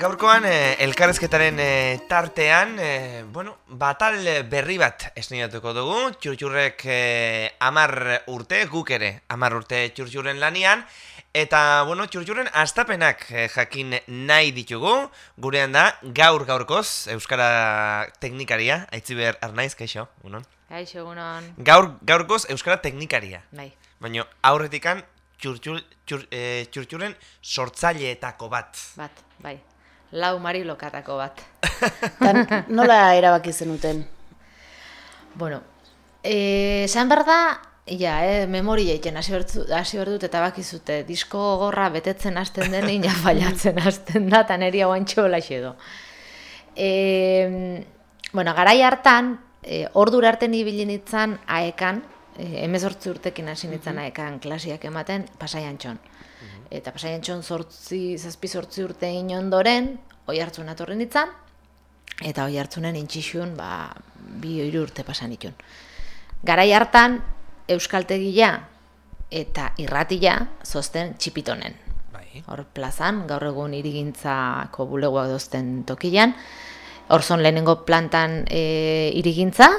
Gaurkoan eh, elkarrezketaren eh, tartean, eh, bueno, batal berri bat esniatuko dugu, txurtxurrek eh, amar urte, guk ere, amar urte txurtxurren lanian, eta, bueno, txurtxurren astapenak eh, jakin nahi ditugu, gurean da, gaur gaurkoz, Euskara teknikaria, aitziber arnaiz, kaixo, unon? Kaixo, unon. Gaur, gaurkoz, Euskara teknikaria. Bai. Baina aurretikan txurtxur, txur, eh, txurtxurren sortzaileetako bat. Bat, bai. Lau marilokatako bat. Tan, nola erabaki zenuten? Bueno, eh, esan behar da, ja, eh, memoria egiten hasi behar dut eta bakizute, disko gorra betetzen hasten den, ina failatzen hasten da, eta niri hauan txolaxe edo. E, bueno, garai hartan, e, ordura arte ibili nintzen aekan, e, emezortzi urtekin hasi nintzen aekan klasiak ematen, pasaian txon. Eta pasaian txon zortzi, zazpi zortzi urte inondoren, oi hartzun atorri nintzen, eta oi hartzunen intxixun, ba, bi hiru urte pasan itun. Garai hartan, euskaltegia eta irratia zozten txipitonen. Bai. Hor plazan, gaur egun irigintzako bulegoak dozten tokian, hor zon lehenengo plantan e, irigintza,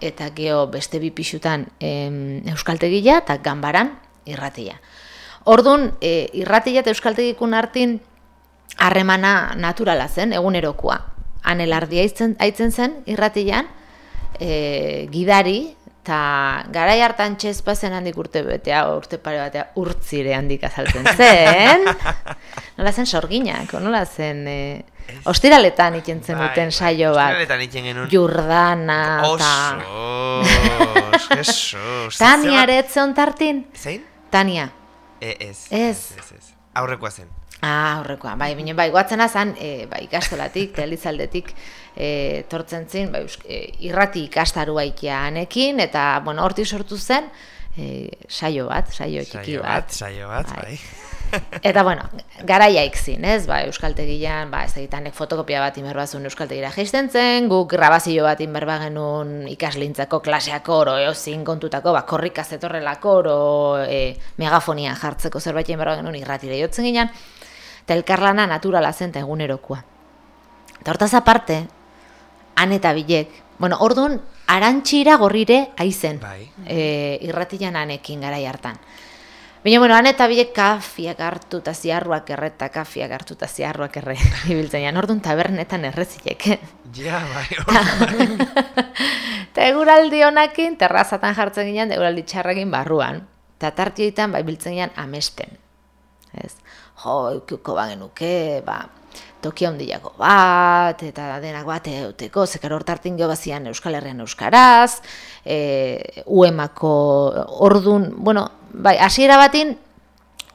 eta geho beste bi pixutan em, euskaltegia eta ganbaran irratia. Ordun e, irratia eta euskaltegikun artin harremana naturala zen, egunerokoa. Han elardia aitzen, aitzen zen irratian, e, gidari, eta garai hartan txezpazen handik urte betea, urte pare batea, urtzire handik azaltzen zen. nola zen sorginak, nola zen... E, ostiraletan ikentzen Bai, duten bai, saio bat. ostiraletan iten genuen. Jurdana, eta... Osos, Jesus. Tania ere tartin? Zein? Tania. E, ez. Ez. Ez, ez. Aurrekoa zen. Ah, horrekoa, bai, bine, bai, guatzena zan, e, bai, ikastolatik, telizaldetik, e, tortzen zin, bai, e, irrati ikastarua anekin, eta, bueno, hortik sortu zen, e, saio bat, saio txiki Saio bat. saio bat, Bai. bai. Eta, bueno, garaiaik zin, ez, ba, euskaltegian, ba, ez egitanek fotokopia bat inberbazun euskaltegira geisten zen, guk grabazio bat inberba genuen ikaslintzako klaseako oro, eozin kontutako, ba, korrika zetorrelako oro, e, megafonia jartzeko zerbait inberba genuen irratire jotzen ginen, eta elkarlana naturala zen eta egunerokoa. Eta hortaz aparte, han eta bilek, bueno, orduan, arantxira gorrire aizen, Bai. e, irratian anekin garai hartan. Baina, bueno, han eta bilek kafiak hartu eta ziarruak erre eta kafiak hartu eta ziarruak erre ibiltzen jan. Orduan tabernetan errezilek. Ja, bai. Eta eguraldi honakin, terrazatan jartzen ginen, eguraldi txarrakin barruan. Eta tartioetan, bai, biltzen ginen amesten. Ez, jo, eukiko bagenuke, ba, toki handiago bat, eta denak bat euteko, zekar hortartin gehobazian Euskal Herrian Euskaraz, e, UEMako ordun, bueno, bai, hasiera batin,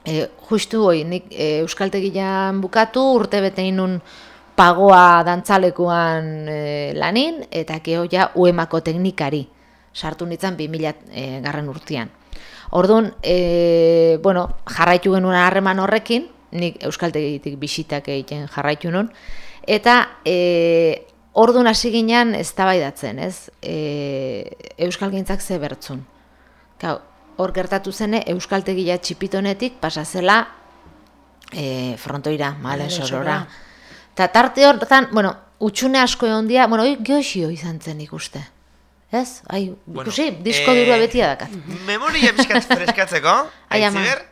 e, justu hoi, nik e, Euskaltegian bukatu, urte bete inun pagoa dantzalekuan e, lanin, eta geho ja UEMako teknikari, sartu nintzen 2000 e, garren urtean. Orduan, e, bueno, jarraitu genuen harreman horrekin, nik euskaltegitik bisitak egiten jarraitu nun, eta e, orduan hasi ginen eztabaidatzen, ez? E, euskalgintzak ze bertzun. Hor gertatu zene euskaltegia txipitonetik pasa zela e, frontoira, malen Malen sorora. Eta tarte horretan, bueno, utxune asko egon dia, bueno, geoxio izan zen ikuste. Ez? Ai, ikusi, disko eh, durua betia dakat. Memoria pixkat freskatzeko, aitziber,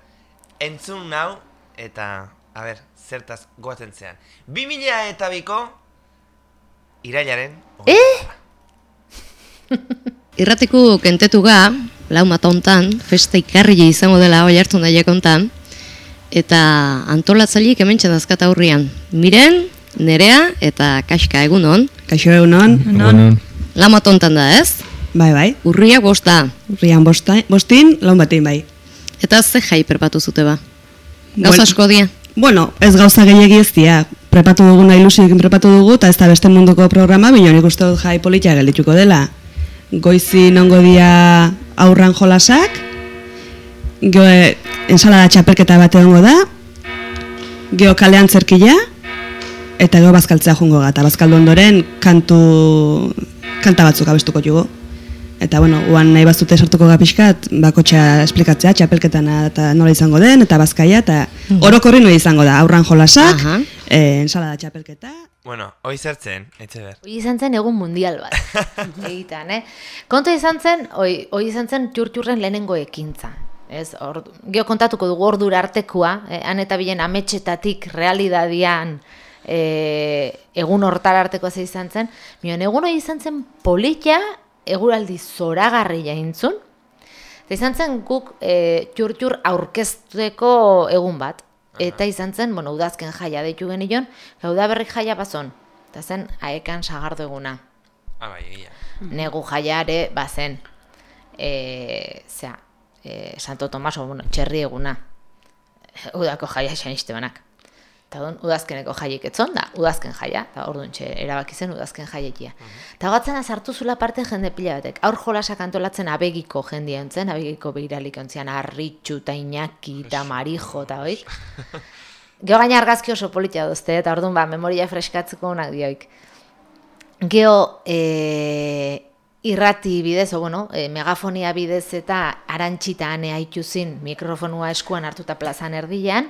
entzun nau, eta, a ber, zertaz goatzen zean. 2000 eta biko, irailaren... Eh? Irratiko kentetuga, lau matontan, festa ikarri izango dela oi hartu nahiak ontan, eta antolatzaileek hementxe dazkat aurrian. Miren, nerea eta kaska egunon, Kaixo egunon. Non. lau matontan da ez? Bai, bai. Urriak bosta, Urrian bosta, bostin, laun batein bai. eta ze jai perpatu zute ba? Gauza asko dia. Bueno, ez gauza gehiagi ez dira. Prepatu duguna ilusioekin prepatu dugu, eta ez da beste munduko programa, baina nik uste dut jai politia geldituko dela. Goizi nongo dia aurran jolasak, geo e, ensalada txapelketa bat egongo da, geo kalean zerkila, eta gero bazkaltzea jungo ga, eta bazkaldu ondoren kantu, kanta batzuk abestuko jugu. Eta bueno, uan nahi bazute sartuko ga pixkat, bakotxa esplikatzea, txapelketana eta nola izango den, eta bazkaia, eta Orokorri noi izango da, aurran jolasak, Aha. eh, ensalada txapelketa, Bueno, hoi zertzen, etxe ber. Hoi izan zen egun mundial bat, egitan, eh? Kontu izan zen, hoi, hoi izan zen txurtxurren lehenengo ekintza. Ez, or, geho kontatuko dugu ordura artekoa, eh, han eta bilen ametxetatik realidadian eh, egun hortar arteko ze izan zen, mion egun hori izan zen politia, eguraldi zoragarri jaintzun, Eta izan zen guk e, txur-txur aurkezteko egun bat. Eta izan zen, bueno, udazken jaia deitu genion, gauda berrik jaia bazon. Eta zen, aekan sagardo eguna. Ah, bai, egia. Negu jaia ere bazen. E, zera, e, Santo Tomaso, bueno, txerri eguna. Udako jaia esan banak. Eta orduan, udazkeneko jaiek etzon da, udazken jaia, eta orduan txe, erabaki zen udazken jaiekia. Eta gatzen sartu zula parte jende pila batek. Aur jolasak antolatzen abegiko jendia entzen, abegiko behiralik ontzian, arritxu, eta inaki, eta marijo, eta hoik. Geo gaina argazki oso politia dozte, eta orduan ba, memoria freskatzeko onak dioik. Geo, e, irrati bidez, o bueno, e, megafonia bidez eta arantxita ane haituzin mikrofonua eskuan hartuta plazan erdian,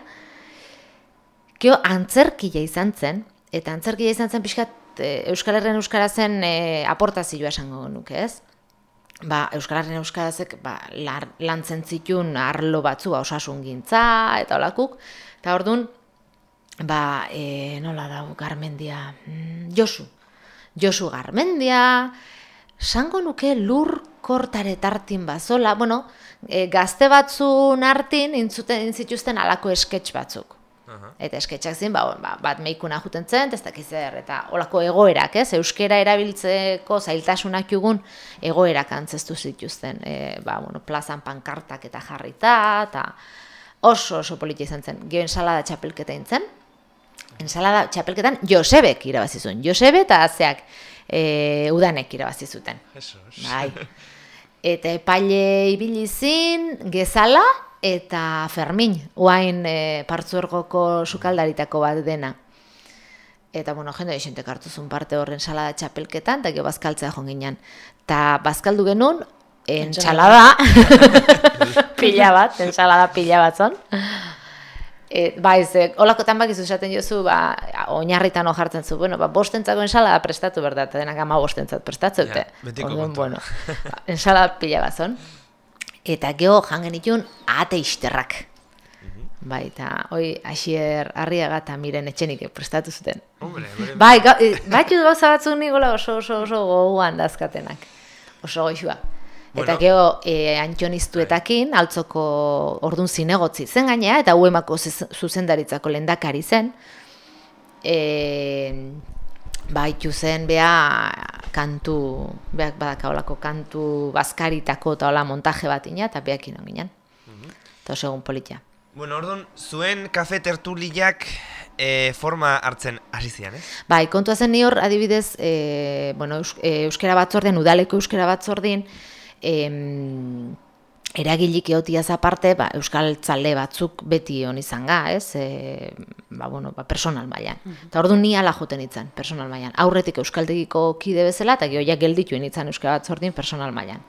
Geo, antzerkia izan zen, eta antzerkia izan zen pixkat e, Euskal Herrian Euskara zen e, aportazioa esango nuke, ez? Ba, Euskal Euskarazek ba, lar, lantzen zitun arlo batzu, ba, osasun gintza, eta olakuk, eta orduan, ba, e, nola da, Garmendia, mm, Josu, Josu Garmendia, sango nuke lur kortare tartin bazola, bueno, e, gazte batzun artin intzuten intzituzten alako esketx batzuk. Eta esketxak zin, ba, ba, bat meikuna juten zen, ez dakiz zer, eta olako egoerak, ez? Euskera erabiltzeko zailtasunak jugun egoerak antzestu zituzten. E, ba, bueno, plazan pankartak eta jarrita, eta oso oso politia izan zen. Gio ensalada txapelketa intzen, ensalada txapelketan Josebek irabazi zuen. Josebe eta zeak e, udanek irabazi zuten. Jesus. Bai. Eta epaile ibili zin, gezala eta Fermin, uain e, partzuergoko sukaldaritako bat dena. Eta, bueno, jende esentek hartu zuen parte horren salada txapelketan, eta gero bazkaltzea joan ginen. Ta bazkaldu genuen, entsalada, pila bat, entsalada pila bat zon. E, ba, ez, e, olakotan bakizu esaten jozu, ba, oinarritan jartzen zu, bueno, ba, bostentzako ensalada prestatu berda, eta denak ama bostentzat prestatzeute. Ja, betiko Orduan, kontua. bueno, ba, ensalada pila bat zon. Eta geho jangen itun ate isterrak. Bai, eta hoi Asier Arriaga eta miren etxenik prestatu zuten. Hombre, bere... Bai, ga, e, batxut gauza batzuk nigola oso oso oso gogoan dazkatenak. Oso goxua. Eta Bueno. geho, e, antxonistuetakin, altzoko ordun zinegotzi zen gainea, eta uemako zuzendaritzako lendakari zen. E, ba, itu zen, bea, kantu, beak badakaolako kantu bazkaritako eta hola montaje bat ina, eta beak inon ginen. Eta oso egun politia. Bueno, orduan, zuen kafe tertuliak e, forma hartzen hasi zian, ez? Bai, kontua zen ni hor, adibidez, e, bueno, eus, e, euskera batzordien, udaleko euskera batzordien, em, eragilik eotiaz aparte, ba, euskal tzalde batzuk beti hon izan ga, ez? E, ba, bueno, ba, personal mailan. Eta orduan ni ala joten itzan, personal mailan. Aurretik euskaltegiko kide bezala, eta gehoiak gelditu itzan euskera batzordien personal mailan.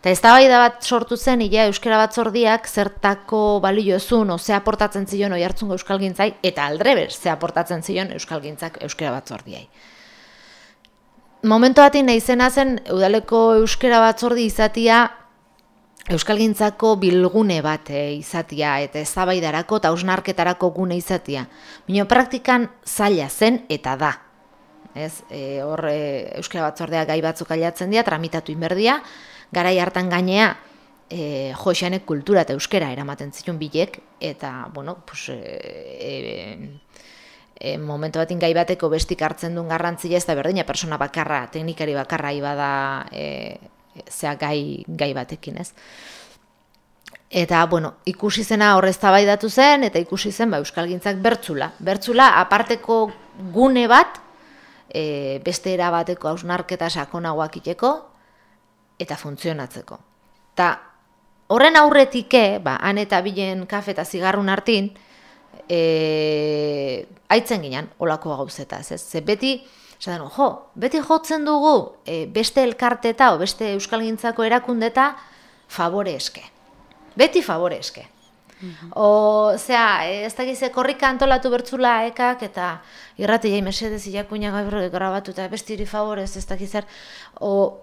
Eta eztabaida bat sortu zen, ia euskera batzordiak zertako balio ezun, o ze aportatzen zion oi hartzungo euskalgintzai, eta aldrebes ze aportatzen zion euskalgintzak euskera batzordiai. Momentu batin nahi zena zen, udaleko euskera batzordi izatia, euskalgintzako bilgune bat eh, izatia, eta eztabaidarako eta hausnarketarako gune izatia. Bino praktikan zaila zen eta da. Ez, e, hor e, euskara batzordea gai batzuk ailatzen dira, tramitatu inberdia, garai hartan gainea, e, joxanek kultura eta euskera eramaten zituen bilek, eta, bueno, pues, e, e, e, momentu batin gai bateko bestik hartzen duen garrantzia ez da berdina persona bakarra, teknikari bakarra ibada e, zea gai, gai batekin, ez? Eta, bueno, ikusi zena horrez tabaidatu zen, eta ikusi zen, ba, Euskalgintzak bertzula. Bertzula, aparteko gune bat, e, beste era bateko hausnarketa sakonagoak iteko, eta funtzionatzeko. Ta, horren aurretike, ba, han eta bilen kafe eta zigarrun hartin, e, aitzen ginen, olako gauzetaz, ez? Ze beti, esaten, jo, beti jotzen dugu e, beste elkarteta o beste euskalgintzako erakundeta favore eske. Beti favore eske. O, zea, ez da gize korrika antolatu bertzula ekak, eta irrati jai mesedez ilakuina gaur grabatu eta bestiri favorez, ez da zer, o,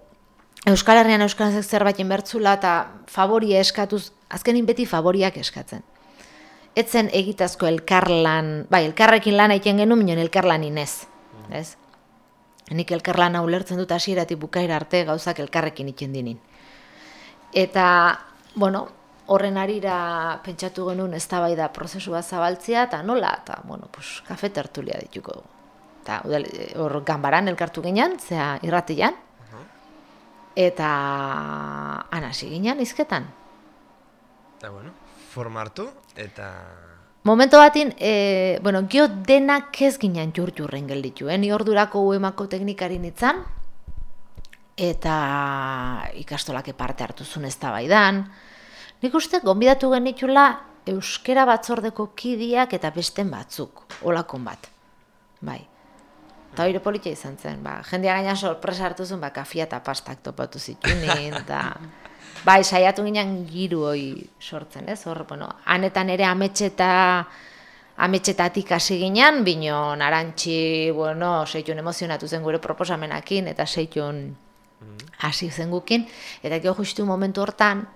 Euskal Herrian Euskarazek zerbaiten bertzula eta favoria eskatuz, azkenin beti favoriak eskatzen. Etzen egitazko elkarlan, bai, elkarrekin lan egiten genuen, minon elkarlan inez, ez? Nik elkarlana ulertzen dut hasieratik bukaera arte gauzak elkarrekin egiten dinin. Eta, bueno, horren arira pentsatu genuen eztabaida prozesua zabaltzea, eta nola, eta, bueno, pues, kafe tertulia dituko dugu. Udal, hor, ganbaran elkartu ginean, zea irratian, eta han hasi ginen izketan. Eta, bueno, forma hartu, eta... Momento batin, e, bueno, gio denak ez ginen jur-jurren gelditu, eh? Ni ordurako uemako teknikarin itzan, eta ikastolake parte hartu zuen eztabaidan. Nik uste, gonbidatu genitula euskera batzordeko kidiak eta besten batzuk, olakon bat. Bai. Eta hori politia izan zen, ba, jendia gaina sorpresa hartu zuen, ba, kafia eta pastak topatu zitunin, eta... Bai, saiatu ginen giru hoi sortzen, ez? Hor, bueno, hanetan ere ametxeta ametxetatik hasi ginen, bino narantxi, bueno, seitun emozionatu zen gure proposamenakin, eta seitun hasi zen gukin, eta gero justu momentu hortan,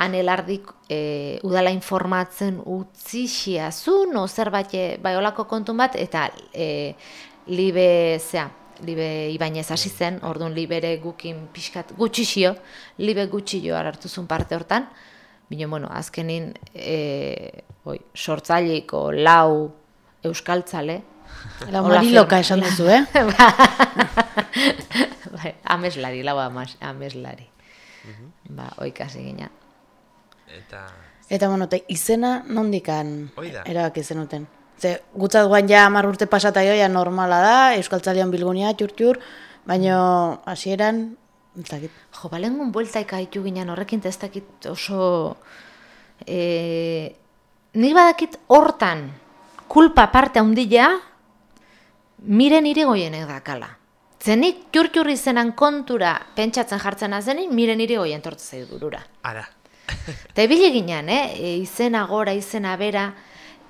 han elardik e, udala informatzen utzi xiazun, o zerbait, e, bai olako kontun bat, eta e, libe, zea, libe ibainez hasi zen, orduan libere gukin pixkat gutxixio, libe gutxio hartu zuen parte hortan, Bino, bueno, azkenin, e, oi, sortzaileiko lau euskaltzale. La mariloka esan duzu, eh? bai, ameslari, lau amas, ameslari. Ba, oikasi gina. Eta... Eta, bueno, te, izena nondikan Hoi da. Ze, gutzat guan ja amar urte pasata joia normala da, Euskaltzalian bilgunia, txur-txur, baina hasieran ez dakit. Jo, balengun bueltaik haitu ginen horrekin, ez dakit oso... E, nik badakit hortan, kulpa parte handia, miren irigoienek dakala. Zenik txur izenan kontura pentsatzen jartzen azenin, miren irigoien tortu zaidu burura. Ara. Eta ibili ginen, eh? E, izena gora, izena bera,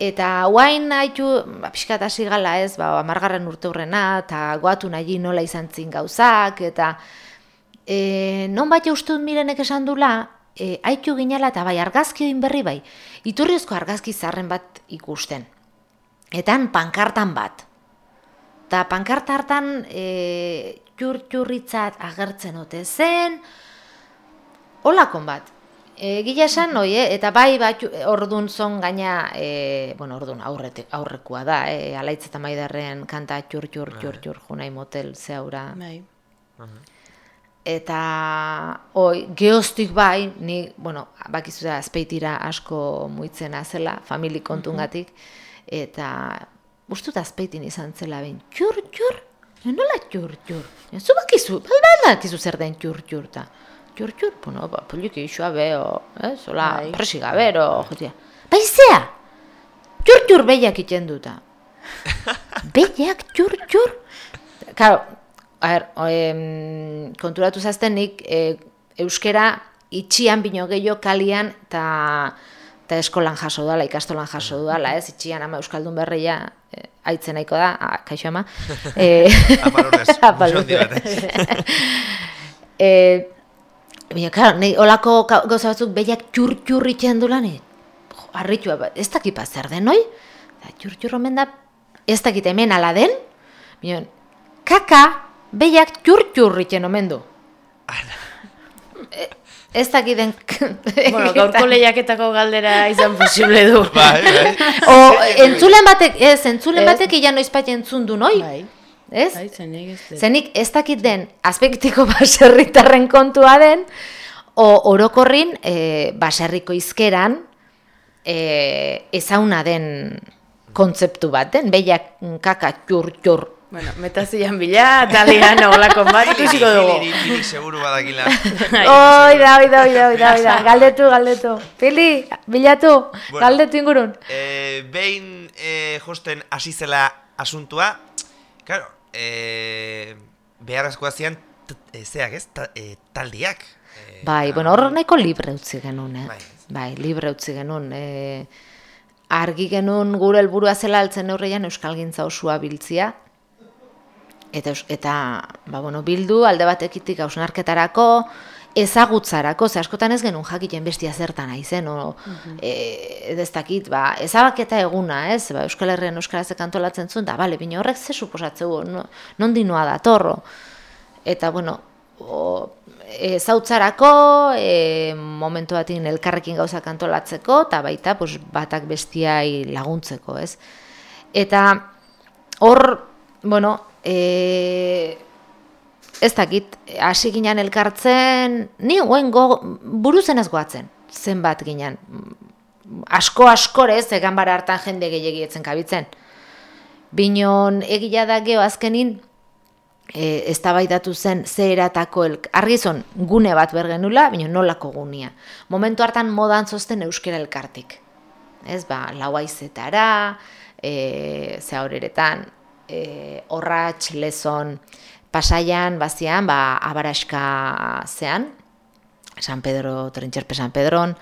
eta guain haitu, ba, pixkat hasi gala ez, ba, amargarren urte hurrena, eta goatu nahi nola izan zin gauzak, eta e, non bat dut mirenek esan dula, e, haitu ginela, eta bai, argazki oin berri bai, iturriozko argazki zarren bat ikusten. Etan pankartan bat. Eta pankarta hartan e, txur-txurritzat agertzen ote zen, holakon bat. E, gila esan, oi, eh? eta bai, bat, ordun zon gaina, e, bueno, ordun aurretik, aurrekoa da, e, alaitz eta maidarren kanta txur, txur, txur, txur, junai motel zehaura. Bai. Eta, oi, geostik bai, ni, bueno, bakizu da, azpeitira asko muitzena zela, famili kontungatik, eta ustut azpeitin izan zela behin, txur, txur, nola txur, txur? Zu bakizu, bal, bakizu zer den txur, txur, ta. Txur, txur, bueno, ba, poliki isua beho, eh, zola, Bai. presi gabero, jotia. Bai, zea! Txur, txur behiak iten duta. behiak, txur, txur? Karo, a ber, em, konturatu zaztenik, e, euskera itxian bino gehiago kalian eta eta eskolan jaso dala, ikastolan jaso dala, ez, itxian ama euskaldun berreia, e, aitzen nahiko da, ah, kaixo ama. E, Apalurrez, Apalurrez. muxo handi batez. e, Baina, claro, nahi, olako gauza batzuk behiak txur-txur iten du lan, harritua, ba, ez dakit pa zer den, oi? Da, txur-txur omen da, ez dakit hemen ala den, baina, kaka behiak txur-txur iten omen du. E, ez dakit den... Bueno, gaurko lehiaketako galdera izan posible du. Bai, bai. o, entzulen batek, ez, entzulen Ez. batek ilan noiz entzun du, noi? Bai. Ez? Zenik ez dut. Zenik ez dakit den aspektiko baserritarren kontua den, o orokorrin e, baserriko izkeran e, ezauna den kontzeptu bat den, behiak kaka txur txur. Bueno, metazian bila, talian olako bat ikusiko dugu. Pili, pili, seguru badakila. Oi da, oi da, oi da, oi da, oi da, galdetu, galdetu. Pili, bilatu, Bueno. galdetu ingurun. e, behin e, josten hasi zela asuntua, claro, e, beharrezkoa zian t- e, zeak ez, ta, e, taldiak. E, Bai, bueno, hor nahiko libre utzi genuen, eh? Bai, bai, libre utzi genuen. E, argi genuen gure helburua zela altzen neurrian euskalgintza osua biltzia, eta, eta ba, bueno, bildu alde batekitik hausnarketarako, ezagutzarako, ze askotan ez genuen jakiten bestia zertan aizen, o, e, ez dakit, ba, ezabaketa eguna, ez, ba, Euskal Herrian Euskaraz antolatzen zuen, da, bale, bine horrek ze suposatzeu, no, non dinua da, torro. Eta, bueno, o, ezautzarako, e, momentu batin elkarrekin gauzak antolatzeko, eta baita, pues, batak bestiai laguntzeko, ez. Eta hor, bueno, e, ez dakit, hasi ginen elkartzen, ni guen go, buruzen ez goatzen, zenbat ginen. Asko askorez, egan bara hartan jende gehiagietzen kabitzen. Binon egila da geho azkenin, e, eztabaidatu zen ze eratako el, argizon gune bat bergenula, bino nolako gunia. Momentu hartan modan zozten euskera elkartik. Ez ba, lauaizetara, e, ze horeretan, e, horratx, lezon, pasaian, bazian, ba, abaraska zean, San Pedro, Trentxerpe San Pedron,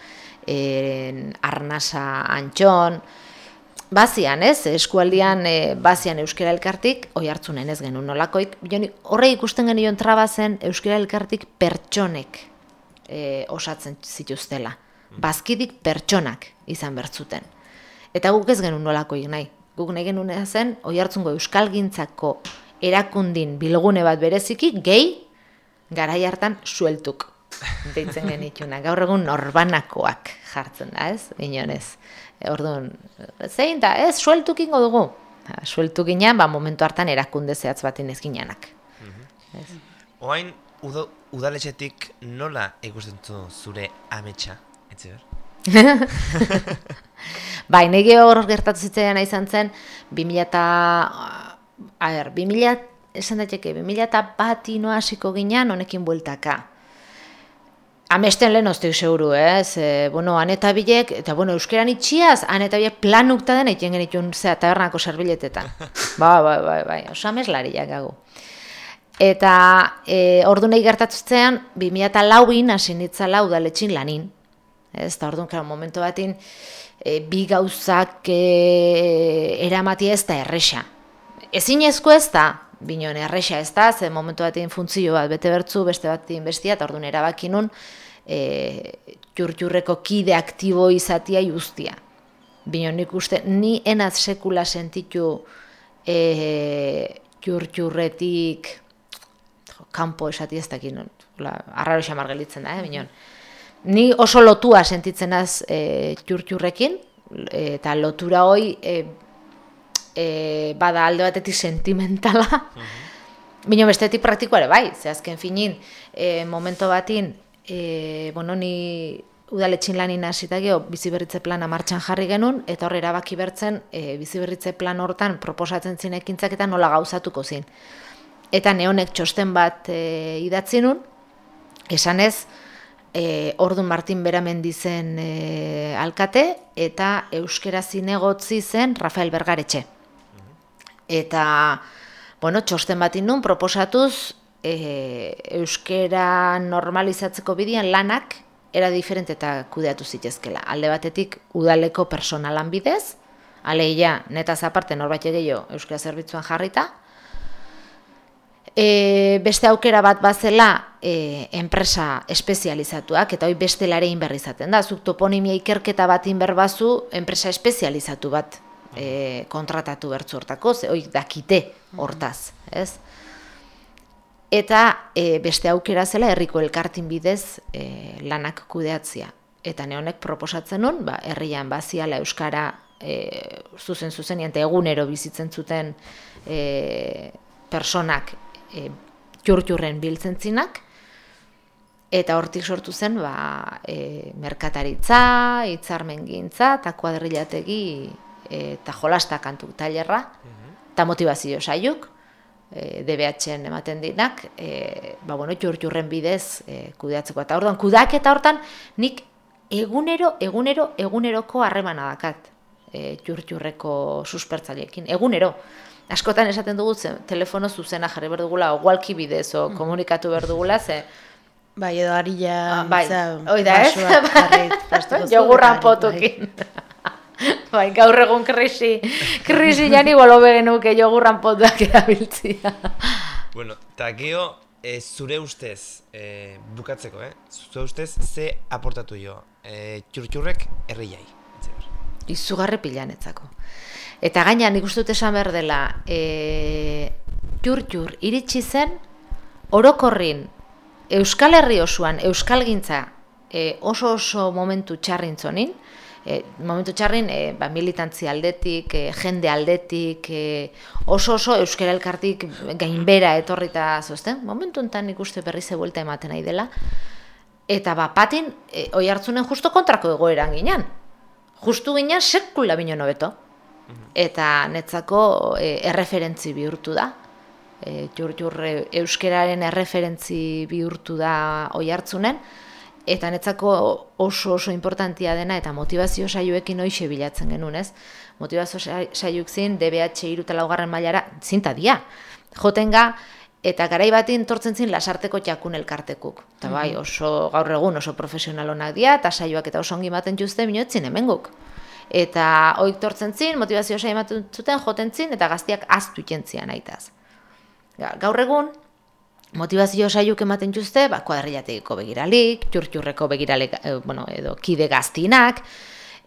e, Arnasa Antxon, Bazian, ez? Eskualdian e, bazian euskera elkartik, oi hartzunen ez genuen nolakoik. Joni, horre ikusten genion traba zen euskera elkartik pertsonek e, osatzen zituztela. Bazkidik pertsonak izan bertzuten. Eta guk ez genuen nolakoik nahi. Guk nahi genuen zen, oi hartzungo euskalgintzako erakundin bilgune bat bereziki, gehi, garai hartan sueltuk deitzen genituna. Gaur egun norbanakoak jartzen da, ez? Inonez. E, Orduan, zein da, ez, sueltuk ingo dugu. Ha, Sueltu ginean, ba, momentu hartan erakunde zehatz batin ez gineanak. Oain, udo, udaletxetik nola ikusten zu zure ametsa, etziber? Bai, nege hor gertatu zitzaidan izan zen, 2000 eta... A ber, 2000, esan daiteke, 2000 eta bat hasiko ginean honekin bueltaka. Amesten lehen ozteik seguru, ez? E, bueno, aneta bilek, eta bueno, euskeran itxiaz, aneta bilek planukta den egiten genitun zea tabernako serbiletetan. ba, bai, bai, bai, oso ameslariak gagu. Eta e, ordu nahi gertatzean, 2000 lauin hasi nitzala udaletxin lanin. Ez, eta orduan, klar, momentu batin, e, bi gauzak e, eramatia ez da erresa. Ezinezko ez da, binon erresa ez da, ze momentu batin funtzio bat bete bertzu, beste batin bestia, eta orduan erabakinun, e, txurtxurreko kide aktibo izatia guztia. Binon nik uste, ni enaz sekula sentitu e, txurtxurretik, jo, kanpo esati ez dakit, arraro xamar gelitzen da, eh, binon. Ni oso lotua sentitzen az e, txurtxurrekin, eta lotura hoi e, e, bada alde batetik sentimentala, Bino bestetik praktikoa ere bai, ze azken finin, e, momento batin, e, bueno, ni udaletxin lanin hasita geho biziberritze plana martxan jarri genuen, eta hor erabaki bertzen e, biziberritze plan hortan proposatzen zinekintzak eta nola gauzatuko zin. Eta neonek txosten bat e, idatzi nun, esanez, e, Ordun Martin Beramendi zen e, alkate, eta euskera zinegotzi zen Rafael Bergaretxe. Eta, bueno, txosten bat nun proposatuz e, euskera normalizatzeko bidian lanak era diferente eta kudeatu zitezkela. Alde batetik udaleko personalan bidez, aleia netaz aparte norbait gehiago euskera zerbitzuan jarrita, E, beste aukera bat bazela e, enpresa espezializatuak, eta hoi beste larein berri izaten da. Zuk toponimia ikerketa bat inberbazu, enpresa espezializatu bat e, kontratatu bertzu hortako, ze hoi dakite hortaz, ez? Eta e, beste aukera zela herriko elkartin bidez e, lanak kudeatzia. Eta neonek proposatzen nun, ba, herrian baziala euskara e, zuzen zuzen eta egunero bizitzen zuten e, personak e, txurtxurren biltzen zinak, eta hortik sortu zen ba, e, merkataritza, hitzarmengintza eta kuadrilategi eta jolasta kantu tailerra, eta motivazio saiuk, e, DBH-en ematen dinak, e, ba, bueno, txurtxurren bidez e, kudeatzeko. Eta orduan, kudaketa hortan nik egunero, egunero, eguneroko harremana dakat e, txurtxurreko suspertzaileekin. Egunero. Askotan esaten dugu ze, telefono zuzena jarri behar dugula, o walkie bidez, o komunikatu behar dugula, ze Bai, edo arilla... Ah, bai, za, hoi da, ez? Jogurran eta- potukin. bai, gaur egun krisi, krisi jani bolobe genuke jogurran potuak erabiltzia. Bueno, eta geho, e, zure ustez, e, bukatzeko, eh? Zure ustez, ze aportatu jo e, txurtxurrek herriai. Izugarre pilanetzako. Eta gaina nik uste dut esan behar dela, e, jur-jur iritsi zen, orokorrin, Euskal Herri osoan, Euskalgintza e, oso oso momentu txarrintzonin, e, momentu txarrin e, ba, militantzi aldetik, e, jende aldetik, e, oso oso Euskal Elkartik gainbera etorrita zozten, momentu enten nik uste berri ze buelta ematen nahi dela, eta bapatin, e, oi hartzunen justo kontrako egoeran ginen, justu ginen sekula bino nobeto. Eta netzako e, erreferentzi bihurtu da. E, jur, jur, e, euskeraren erreferentzi bihurtu da oi hartzunen. Eta netzako oso oso importantia dena eta motivazio saioekin hoixe bilatzen genuen, ez? Motivazio sai- saioek zin, DBH iru eta laugarren mailara, zinta dia. Jotenga, eta garai batin tortzen zin lasarteko jakun elkartekuk. Eta bai, oso gaur egun oso profesional onak dira, eta saioak eta oso ongi ematen juzte minoetzin hemenguk. Eta oik tortzen zin, motivazio saio ematen zuten, joten zin, eta gaztiak aztu jentzian aitaz. Ga- Gaur egun, motivazio saiuk ematen juzte, ba, kuadrillategiko begiralik, txurtxurreko begirale, eh, bueno, edo kide gaztinak,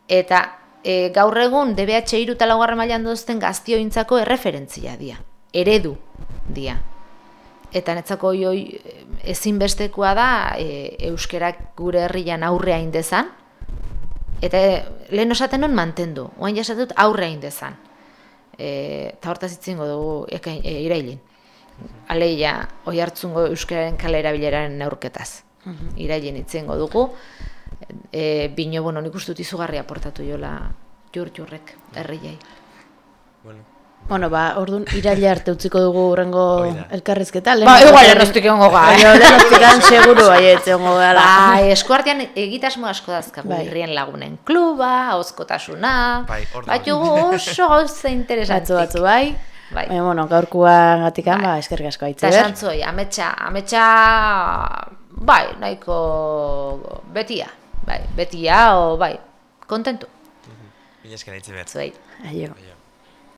eta e, gaur egun DBH iru eta laugarren mailan dozten gaztiointzako erreferentzia dia, eredu dia. Eta netzako joi ezinbestekoa da e, euskerak gure herrian aurrea indezan, eta e, lehen osaten non mantendu, oain jasatut aurrea indezan. E, eta hortaz itzingo dugu ekain, e, irailin. Aleia, oi hartzungo euskararen kalera bileraren neurketaz. Irailin itzingo dugu. E, bino, bueno, nik uste dut izugarri aportatu jola jur-jurrek herriei. Bueno, Bueno, ba, orduan iraila arte utziko dugu urrengo da. elkarrizketa. Ba, igual erroztik egongo ga, lehenoztikan seguru baiet egongo gara. Bai, eskuartean egitasmo asko dazkagu, Bai. herrien lagunen kluba, hozkotasuna, Bai, dago. batugu oso gauza interesantik. Batzu batzu bai. Bai. Baina, bueno, gaurkoan gatikan, ba, eskerrik asko aitzi Eta ber. santzoi, ametsa, ametsa, bai, nahiko betia, bai, betia, o bai, kontentu, mila esker aitzi behar. zuei. Aio. Aio.